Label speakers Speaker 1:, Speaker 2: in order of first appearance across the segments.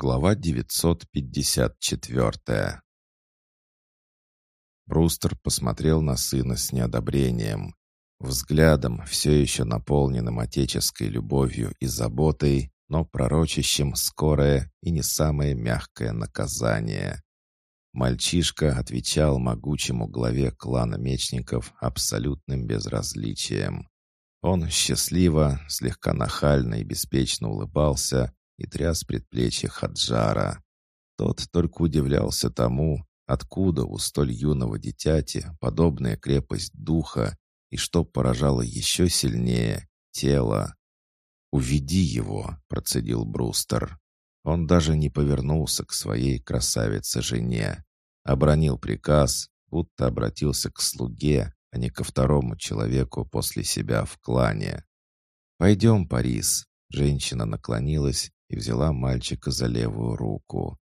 Speaker 1: Глава 954 Брустер посмотрел на сына с неодобрением. Взглядом, все еще наполненным отеческой любовью и заботой, но пророчащим скорое и не самое мягкое наказание. Мальчишка отвечал могучему главе клана мечников абсолютным безразличием. Он счастливо, слегка нахально и беспечно улыбался и тряс предплечье Хаджара. Тот только удивлялся тому, откуда у столь юного дитяти подобная крепость духа и что поражало еще сильнее — тело. «Уведи его», — процедил Брустер. Он даже не повернулся к своей красавице-жене. Обронил приказ, будто обратился к слуге, а не ко второму человеку после себя в клане. «Пойдем, Парис», — женщина наклонилась и взяла мальчика за левую руку.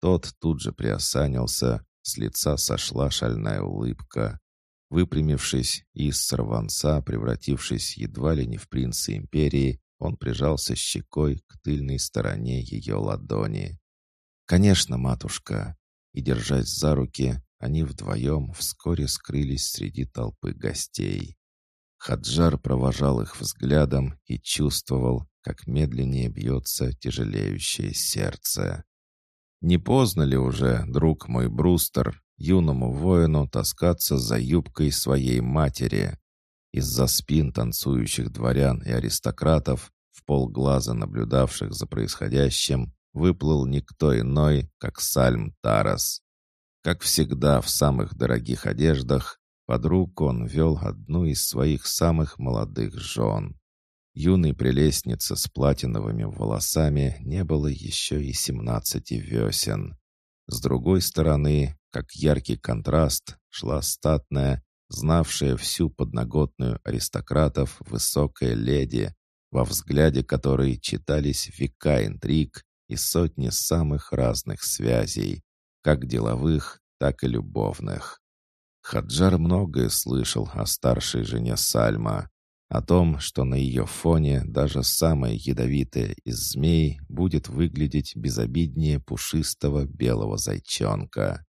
Speaker 1: Тот тут же приосанился, с лица сошла шальная улыбка. Выпрямившись из сорванца, превратившись едва ли не в принца империи, он прижался щекой к тыльной стороне ее ладони. «Конечно, матушка!» И, держась за руки, они вдвоем вскоре скрылись среди толпы гостей. Хаджар провожал их взглядом и чувствовал, как медленнее бьется тяжелеющее сердце. «Не поздно ли уже, друг мой Брустер, юному воину таскаться за юбкой своей матери?» Из-за спин танцующих дворян и аристократов, в полглаза наблюдавших за происходящим, выплыл никто иной, как Сальм Тарас. Как всегда в самых дорогих одеждах, под руку он вел одну из своих самых молодых жен. Юной прелестнице с платиновыми волосами не было еще и семнадцати весен. С другой стороны, как яркий контраст, шла статная, знавшая всю подноготную аристократов высокая леди, во взгляде которой читались века интриг и сотни самых разных связей, как деловых, так и любовных. Хаджар многое слышал о старшей жене Сальма, о том, что на ее фоне даже самая ядовитая из змей будет выглядеть безобиднее пушистого белого зайчонка.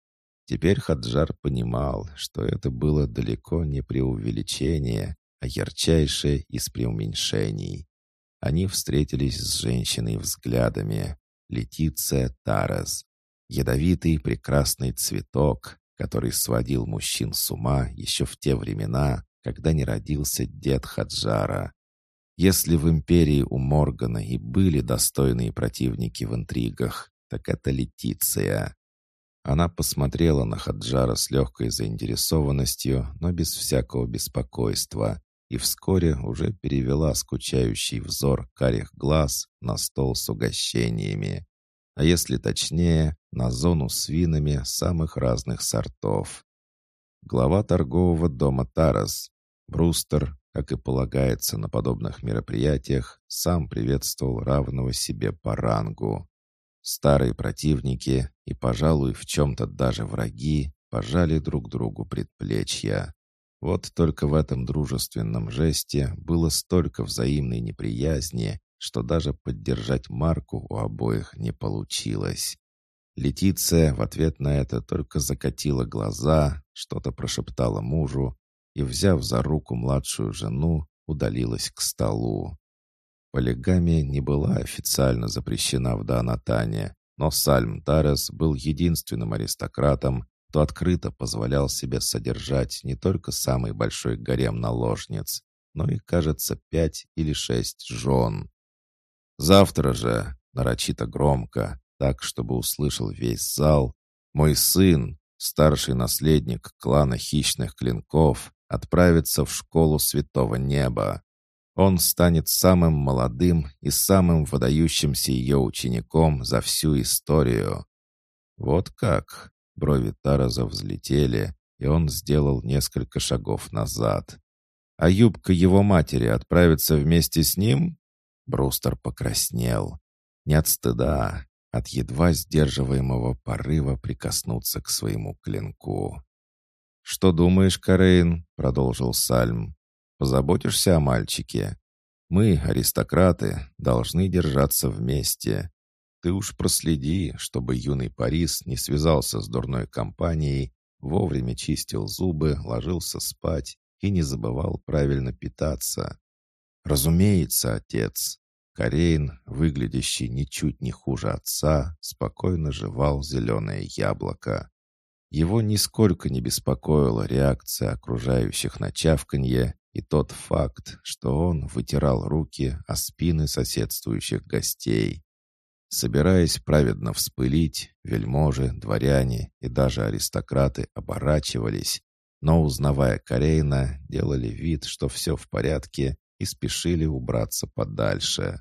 Speaker 1: Теперь Хаджар понимал, что это было далеко не преувеличение, а ярчайшее из преуменьшений. Они встретились с женщиной взглядами. Летиция Тарас. Ядовитый прекрасный цветок, который сводил мужчин с ума еще в те времена, когда не родился дед Хаджара. Если в империи у Моргана и были достойные противники в интригах, так это Летиция. Она посмотрела на Хаджара с легкой заинтересованностью, но без всякого беспокойства, и вскоре уже перевела скучающий взор карих глаз на стол с угощениями. А если точнее, на зону с винами самых разных сортов. Глава торгового дома Тарас, Брустер, как и полагается на подобных мероприятиях, сам приветствовал равного себе по рангу. Старые противники и, пожалуй, в чем-то даже враги пожали друг другу предплечья. Вот только в этом дружественном жесте было столько взаимной неприязни, что даже поддержать марку у обоих не получилось. Летиция в ответ на это только закатила глаза, что-то прошептала мужу, и, взяв за руку младшую жену, удалилась к столу. Полигамия не была официально запрещена в Данатане, но Сальм Тарес был единственным аристократом, кто открыто позволял себе содержать не только самый большой гарем наложниц, но и, кажется, пять или шесть жен. «Завтра же», нарочито громко, так, чтобы услышал весь зал, «мой сын, старший наследник клана хищных клинков, отправится в школу Святого Неба. Он станет самым молодым и самым выдающимся ее учеником за всю историю. Вот как. Брови Тараза взлетели, и он сделал несколько шагов назад. А юбка его матери отправится вместе с ним? Брустер покраснел. Не от стыда, от едва сдерживаемого порыва прикоснуться к своему клинку. «Что думаешь, Карейн?» — продолжил Сальм. «Позаботишься о мальчике? Мы, аристократы, должны держаться вместе. Ты уж проследи, чтобы юный Парис не связался с дурной компанией, вовремя чистил зубы, ложился спать и не забывал правильно питаться. Разумеется, отец. Корейн, выглядящий ничуть не хуже отца, спокойно жевал зеленое яблоко. Его нисколько не беспокоила реакция окружающих на чавканье и тот факт, что он вытирал руки о спины соседствующих гостей. Собираясь праведно вспылить, вельможи, дворяне и даже аристократы оборачивались, но, узнавая Корейна, делали вид, что все в порядке, и спешили убраться подальше.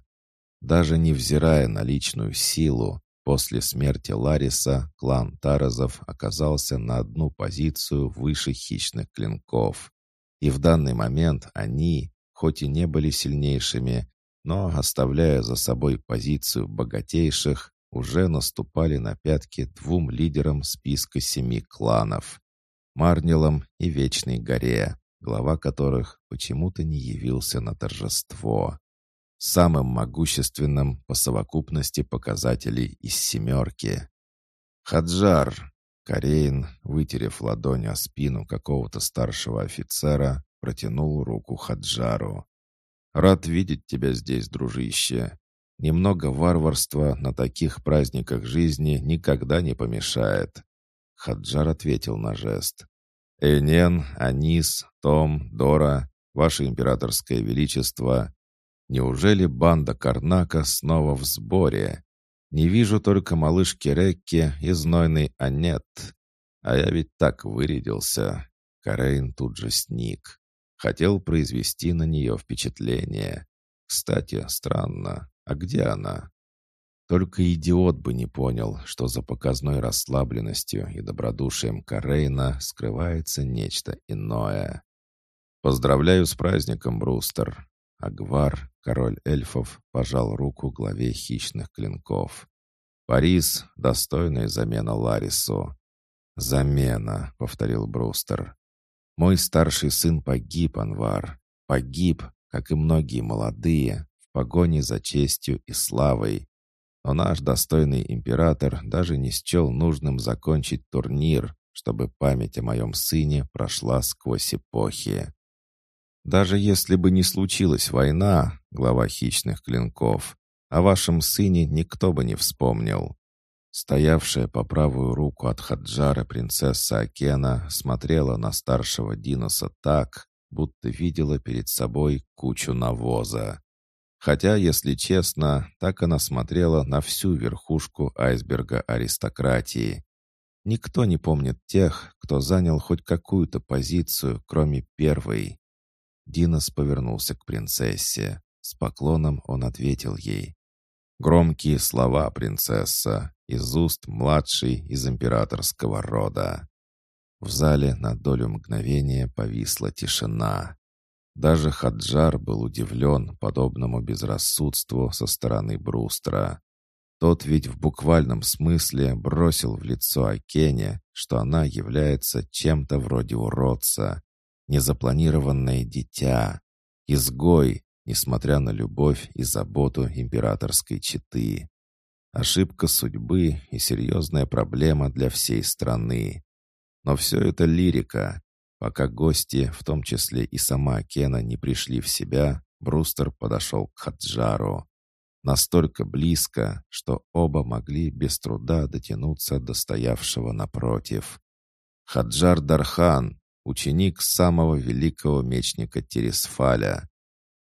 Speaker 1: Даже невзирая на личную силу, после смерти Лариса клан Таразов оказался на одну позицию выше хищных клинков. И в данный момент они, хоть и не были сильнейшими, но, оставляя за собой позицию богатейших, уже наступали на пятки двум лидерам списка семи кланов — Марнилам и Вечной горе, глава которых почему-то не явился на торжество. Самым могущественным по совокупности показателей из «семерки». «Хаджар!» Корейн, вытерев ладонь о спину какого-то старшего офицера, протянул руку Хаджару. «Рад видеть тебя здесь, дружище. Немного варварства на таких праздниках жизни никогда не помешает». Хаджар ответил на жест. «Энен, Анис, Том, Дора, Ваше Императорское Величество, неужели банда Карнака снова в сборе? Не вижу только малышки Рекки и знойный Анет. А я ведь так вырядился». Карейн тут же сник. Хотел произвести на нее впечатление. Кстати, странно. А где она? Только идиот бы не понял, что за показной расслабленностью и добродушием Карейна скрывается нечто иное. «Поздравляю с праздником, Брустер!» Агвар, король эльфов, пожал руку главе хищных клинков. «Парис — достойная замена Ларису». «Замена», — повторил Брустер. Мой старший сын погиб, Анвар. Погиб, как и многие молодые, в погоне за честью и славой. Но наш достойный император даже не счел нужным закончить турнир, чтобы память о моем сыне прошла сквозь эпохи. Даже если бы не случилась война, глава хищных клинков, о вашем сыне никто бы не вспомнил. Стоявшая по правую руку от Хаджара принцесса Акена смотрела на старшего Диноса так, будто видела перед собой кучу навоза. Хотя, если честно, так она смотрела на всю верхушку айсберга аристократии. Никто не помнит тех, кто занял хоть какую-то позицию, кроме первой. Динос повернулся к принцессе. С поклоном он ответил ей. «Громкие слова, принцесса из уст младшей из императорского рода. В зале на долю мгновения повисла тишина. Даже Хаджар был удивлен подобному безрассудству со стороны Брустра. Тот ведь в буквальном смысле бросил в лицо Акене, что она является чем-то вроде уродца, незапланированное дитя, изгой, несмотря на любовь и заботу императорской четы. Ошибка судьбы и серьезная проблема для всей страны. Но все это лирика. Пока гости, в том числе и сама Кена, не пришли в себя, Брустер подошел к Хаджару. Настолько близко, что оба могли без труда дотянуться до стоявшего напротив. Хаджар Дархан, ученик самого великого мечника Тересфаля.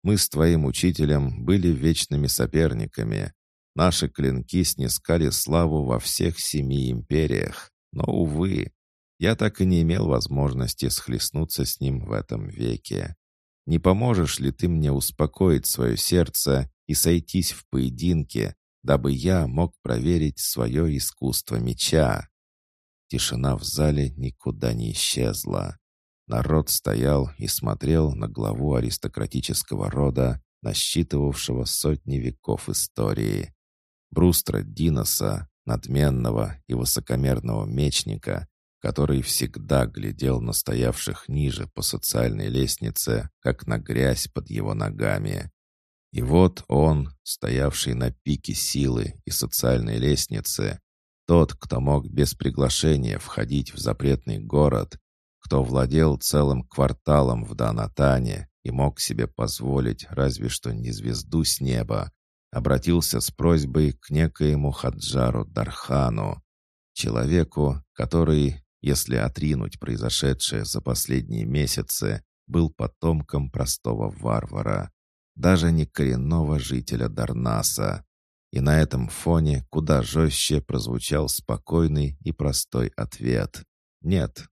Speaker 1: Мы с твоим учителем были вечными соперниками, Наши клинки снискали славу во всех семи империях. Но, увы, я так и не имел возможности схлестнуться с ним в этом веке. Не поможешь ли ты мне успокоить свое сердце и сойтись в поединке, дабы я мог проверить свое искусство меча?» Тишина в зале никуда не исчезла. Народ стоял и смотрел на главу аристократического рода, насчитывавшего сотни веков истории. Брустра Диноса, надменного и высокомерного мечника, который всегда глядел на стоявших ниже по социальной лестнице, как на грязь под его ногами. И вот он, стоявший на пике силы и социальной лестницы, тот, кто мог без приглашения входить в запретный город, кто владел целым кварталом в Данатане и мог себе позволить разве что не звезду с неба, обратился с просьбой к некоему Хаджару Дархану, человеку, который, если отринуть произошедшее за последние месяцы, был потомком простого варвара, даже не коренного жителя Дарнаса. И на этом фоне куда жестче прозвучал спокойный и простой ответ. Нет,